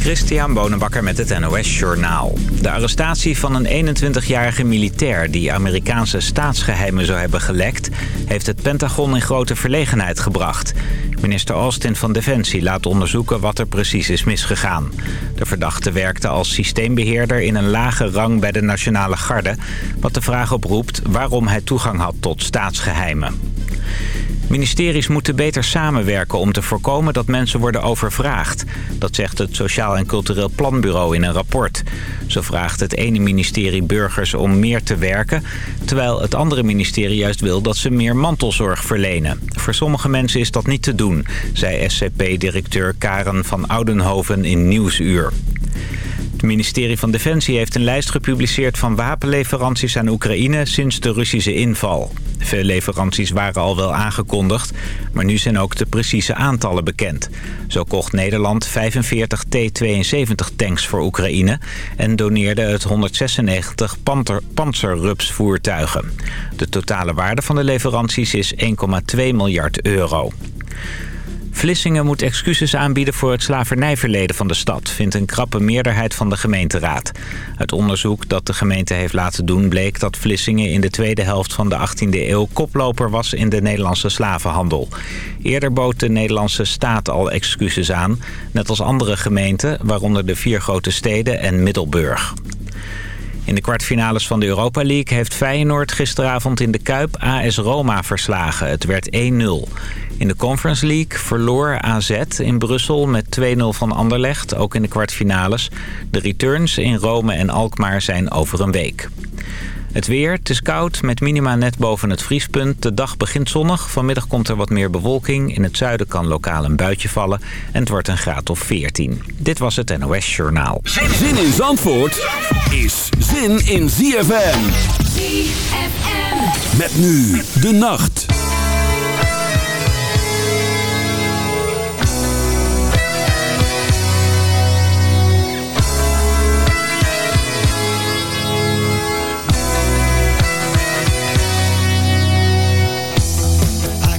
Christian Bonenbakker met het NOS Journaal. De arrestatie van een 21-jarige militair die Amerikaanse staatsgeheimen zou hebben gelekt... heeft het Pentagon in grote verlegenheid gebracht. Minister Austin van Defensie laat onderzoeken wat er precies is misgegaan. De verdachte werkte als systeembeheerder in een lage rang bij de Nationale Garde... wat de vraag oproept waarom hij toegang had tot staatsgeheimen. Ministeries moeten beter samenwerken om te voorkomen dat mensen worden overvraagd. Dat zegt het Sociaal en Cultureel Planbureau in een rapport. Zo vraagt het ene ministerie burgers om meer te werken... terwijl het andere ministerie juist wil dat ze meer mantelzorg verlenen. Voor sommige mensen is dat niet te doen, zei SCP-directeur Karen van Oudenhoven in Nieuwsuur. Het ministerie van Defensie heeft een lijst gepubliceerd van wapenleveranties aan Oekraïne sinds de Russische inval. Veel leveranties waren al wel aangekondigd, maar nu zijn ook de precieze aantallen bekend. Zo kocht Nederland 45 T-72 tanks voor Oekraïne en doneerde het 196 Panzer, voertuigen. De totale waarde van de leveranties is 1,2 miljard euro. Vlissingen moet excuses aanbieden voor het slavernijverleden van de stad... vindt een krappe meerderheid van de gemeenteraad. Uit onderzoek dat de gemeente heeft laten doen bleek dat Vlissingen... in de tweede helft van de 18e eeuw koploper was in de Nederlandse slavenhandel. Eerder bood de Nederlandse staat al excuses aan... net als andere gemeenten, waaronder de vier grote steden en Middelburg. In de kwartfinales van de Europa League heeft Feyenoord gisteravond in de Kuip AS Roma verslagen. Het werd 1-0. In de Conference League verloor AZ in Brussel met 2-0 van Anderlecht, ook in de kwartfinales. De returns in Rome en Alkmaar zijn over een week. Het weer, het is koud met minima net boven het vriespunt. De dag begint zonnig. Vanmiddag komt er wat meer bewolking. In het zuiden kan lokaal een buitje vallen. En het wordt een graad of 14. Dit was het NOS Journaal. Zin in Zandvoort is zin in ZFM. ZFM. Met nu de nacht.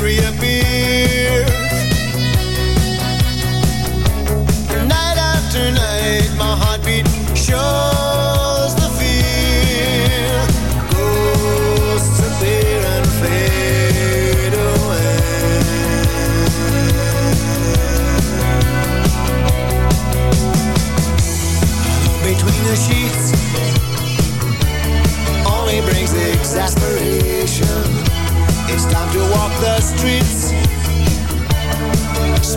reappear.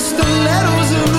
crystal letters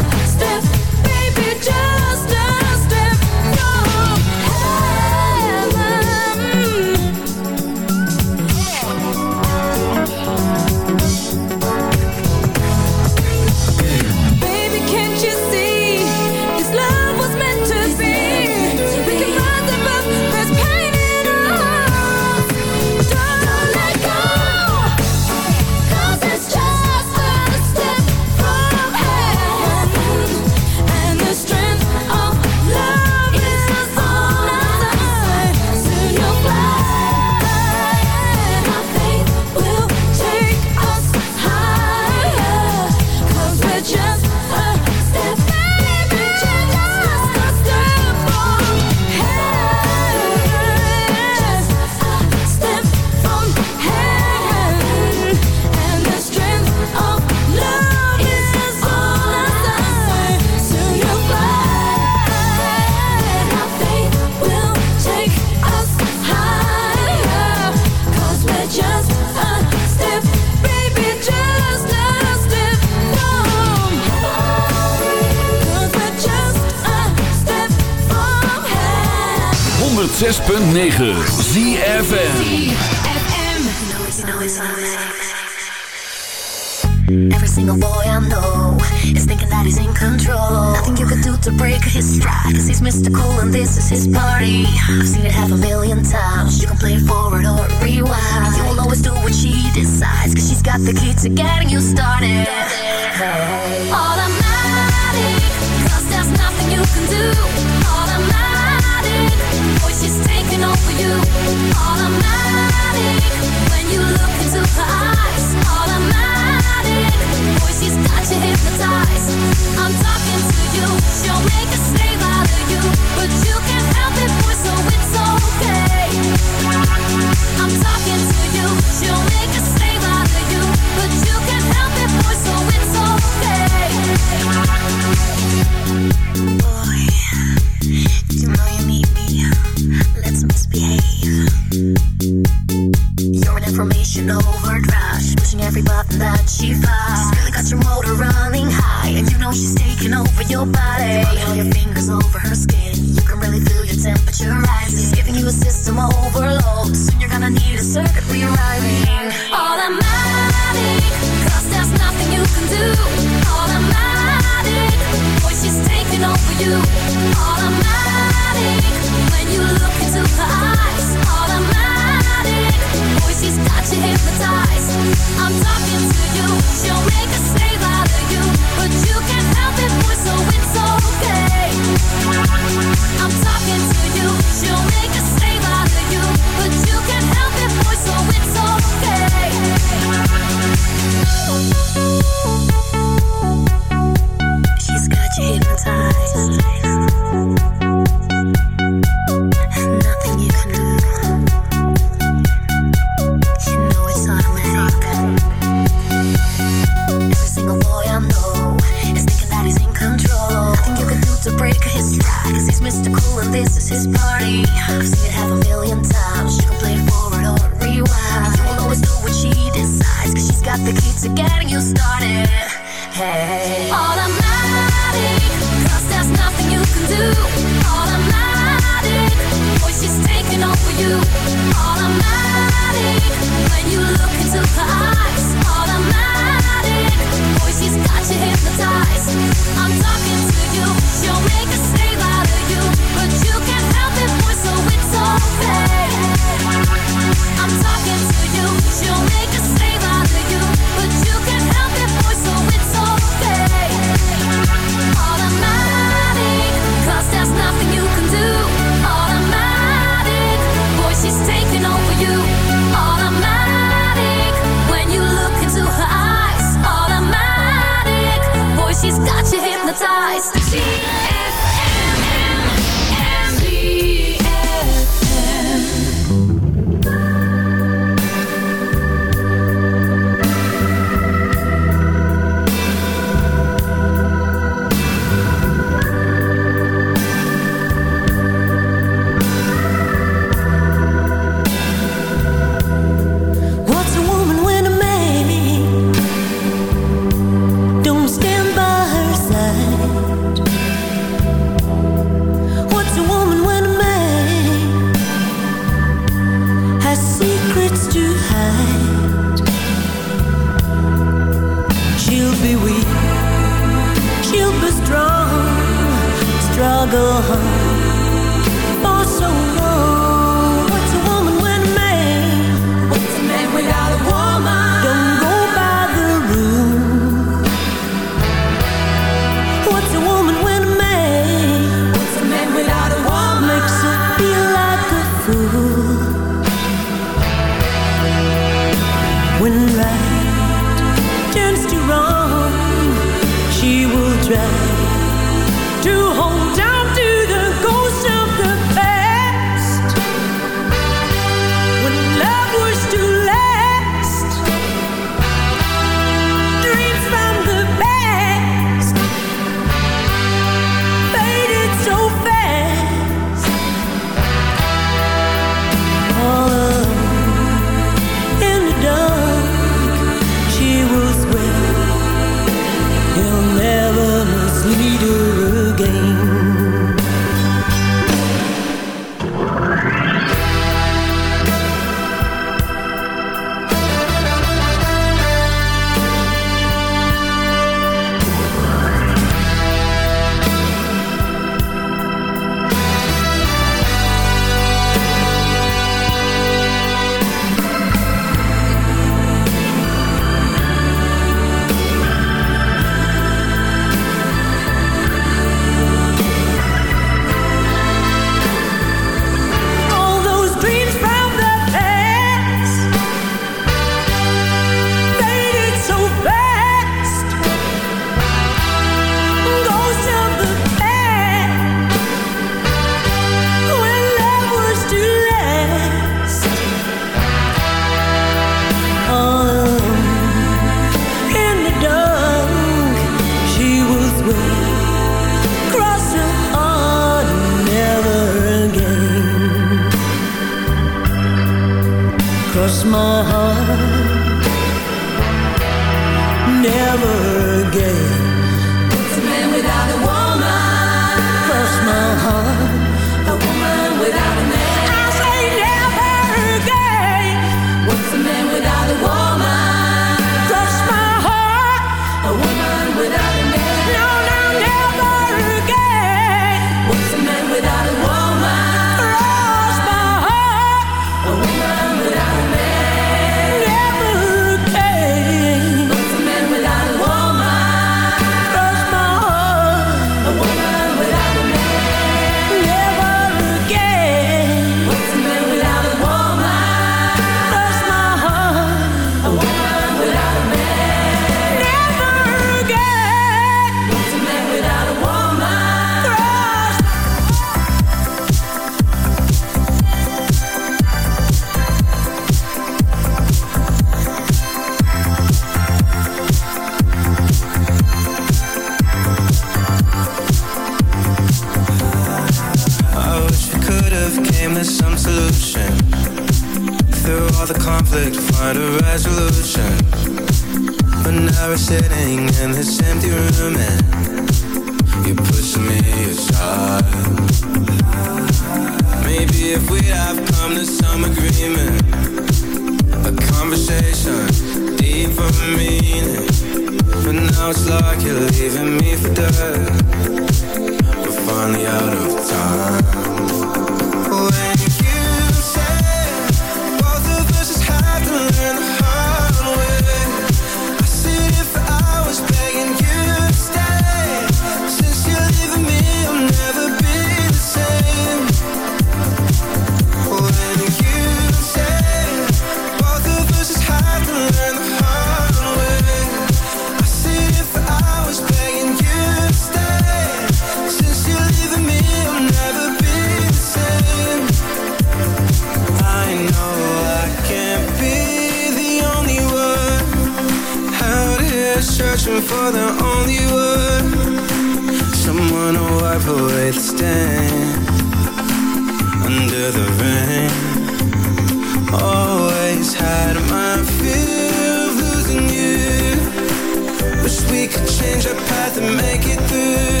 change our path and make it through.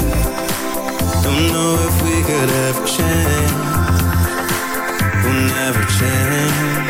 Don't know if we could ever change. We'll never change.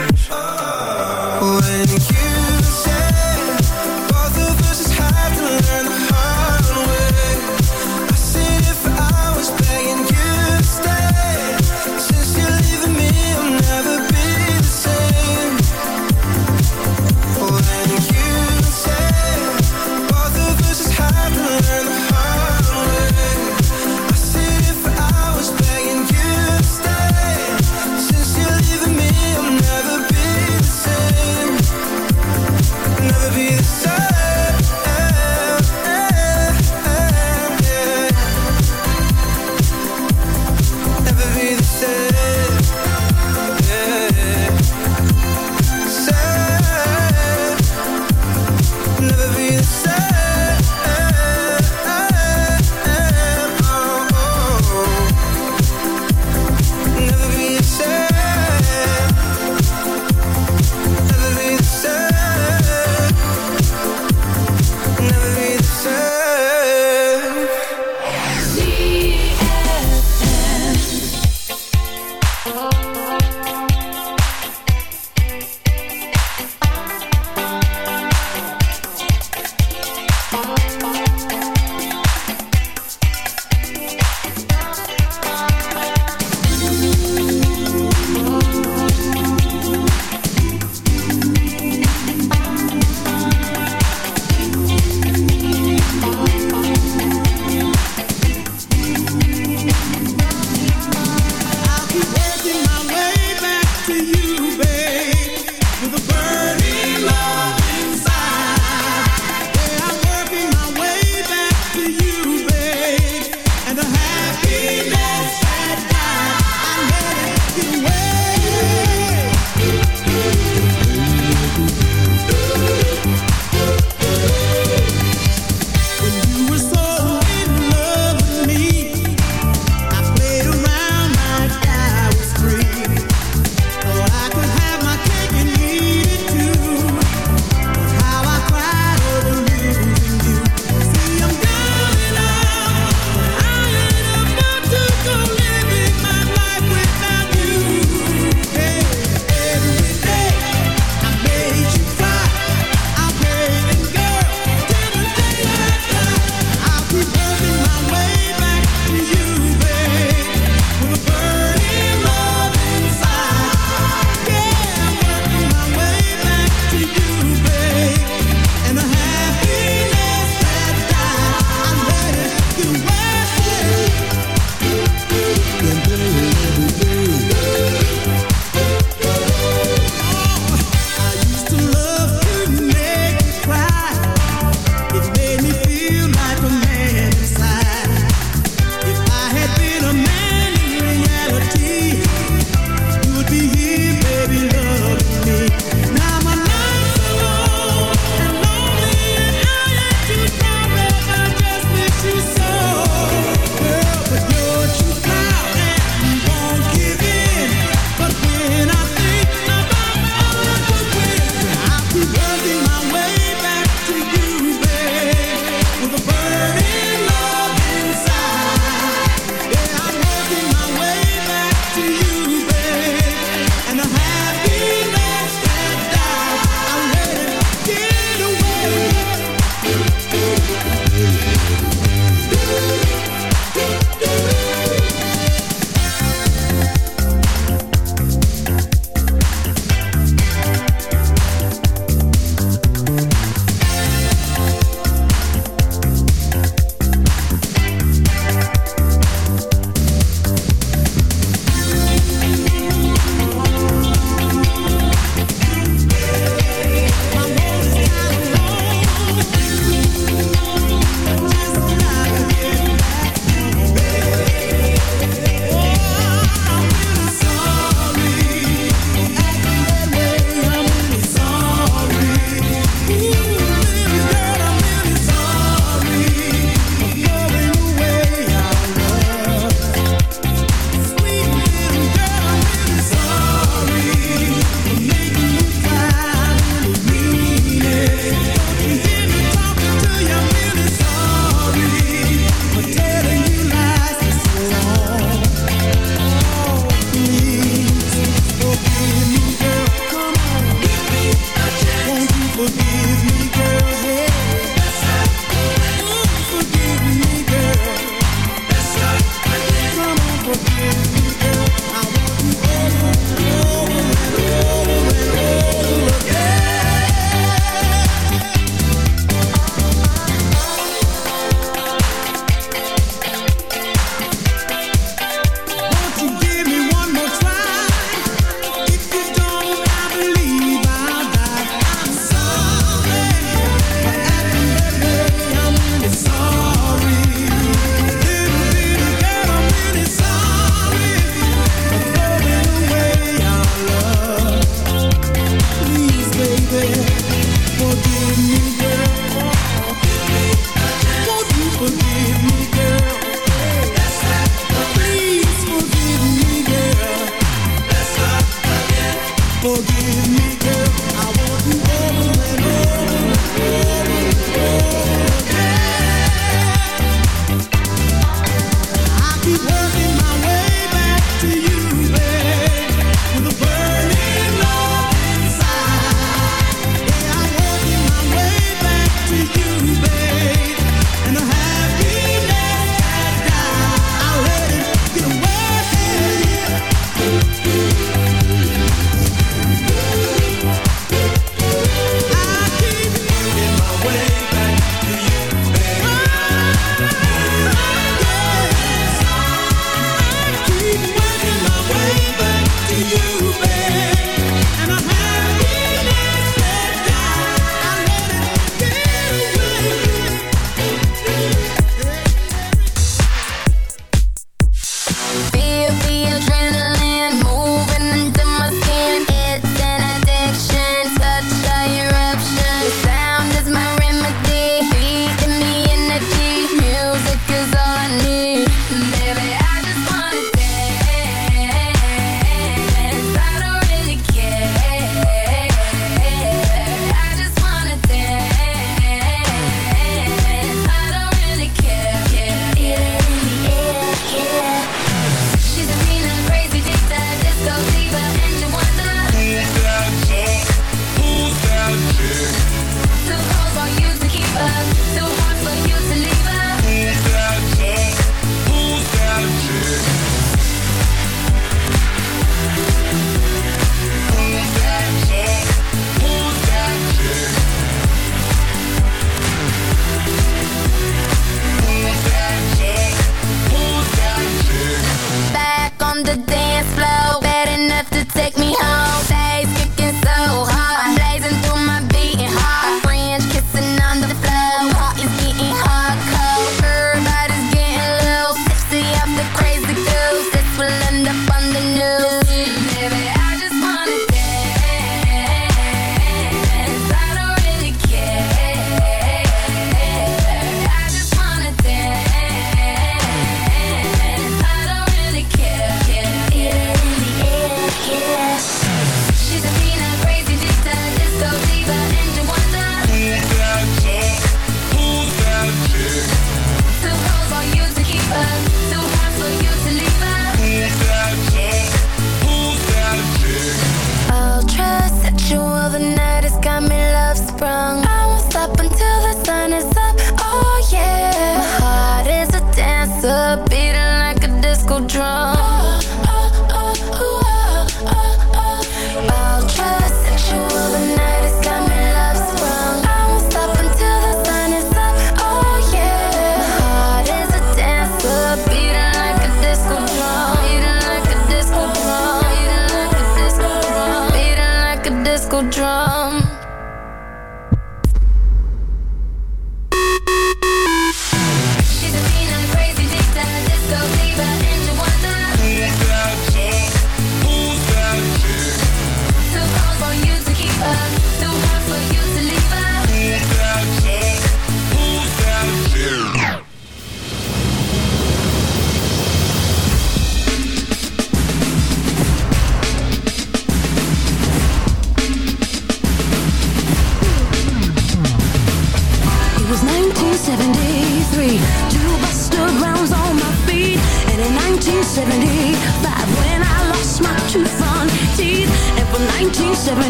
drunk.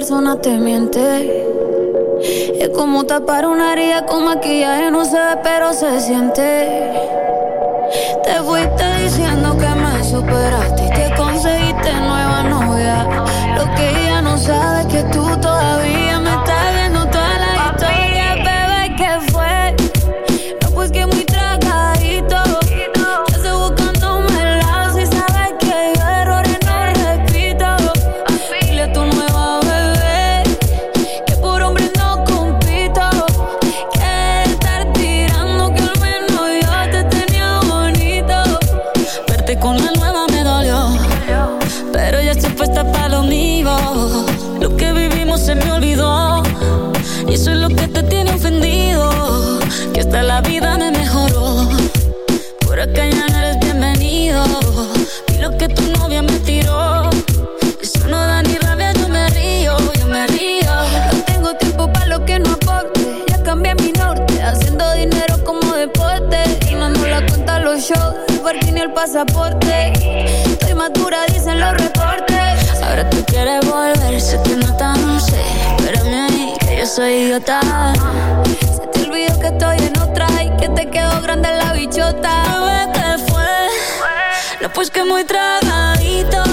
persona te miente. Es como tapar una herida con maquillaje, no se ve, pero se siente. Te fuiste diciendo que me superaste y que conseguiste nueva novia. Lo que ella no sabe es que tú todavía. pasaporte. Estoy madura, dicen los reportes. Ahora tú quieres volver, se te nota, no sé. Espérame ahí, que yo soy idiota. Se te olvidó que estoy en otra y que te quedó grande la bichota. ¿Sabes qué fue? No, pues que muy tragadito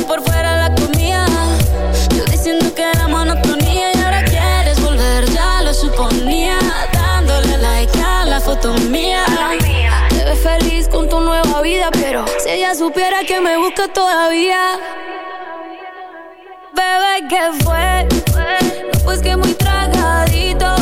por fuera la comía. Yo diciendo que era monotonía y ahora quieres volver, ya lo suponía. Dándole like a la foto mía. Te ves feliz con tu nueva vida, pero si ella supiera que me busca todavía. Bebé, ¿qué fue? Pues que muy tragadito.